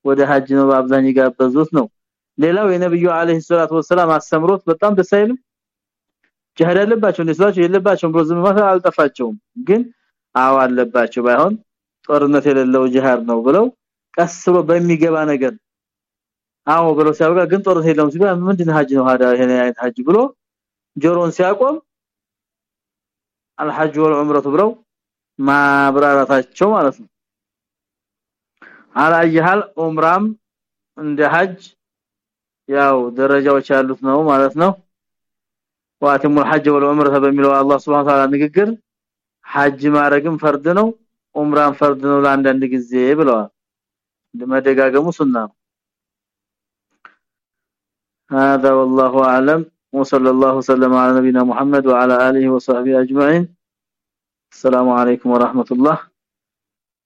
ወደ ሐጅ ነው በአብዛኛው ጋበዙት ነው። ሌላው የነብዩ عليه الصلاة والسلام አስተምሮት በጣም ደስ አይልም? ጂሃድ አለባቸው እንደስላቸው የለባቸውም ብሎ ዝም ማለት አልጠፋቸውም። ግን አው አለባቸው ባይሆን ጦርነት የሌለው ጂሃድ ነው ብለው ቀስሮ በሚገባ ነገር አው ብለው ሲያውቃ ግን ጦርነት የለውም ሲባል ምንድነው ሐጅ ነው هذا ይሄን አይነት ሐጅ ብሎ ጆሮን ሲያቆም አልሐጅ ወልዑምረቱ ብለው ማብራራታቸው ማለት ነው አላየሃል ዑምራም እንደ ሐጅ ያው ደረጃዎች ያሉት ነው ማለት ነው ዋቲሙል ሐጅ ወልዑምረተ በሚለው አላህ Subhanahu Ta'ala ንግግር ሐጅ ማረግም ፈርድ ነው ዑምራን ፈርድ ነው ለአንዳንድ ጊዜ ብለዋል ለመደጋገሙ ሱና ነው هذا والله اعلم وصلى الله وسلم على نبينا محمد وعلى آله وصحبه أجمعين. السلام عليكم ورحمة الله.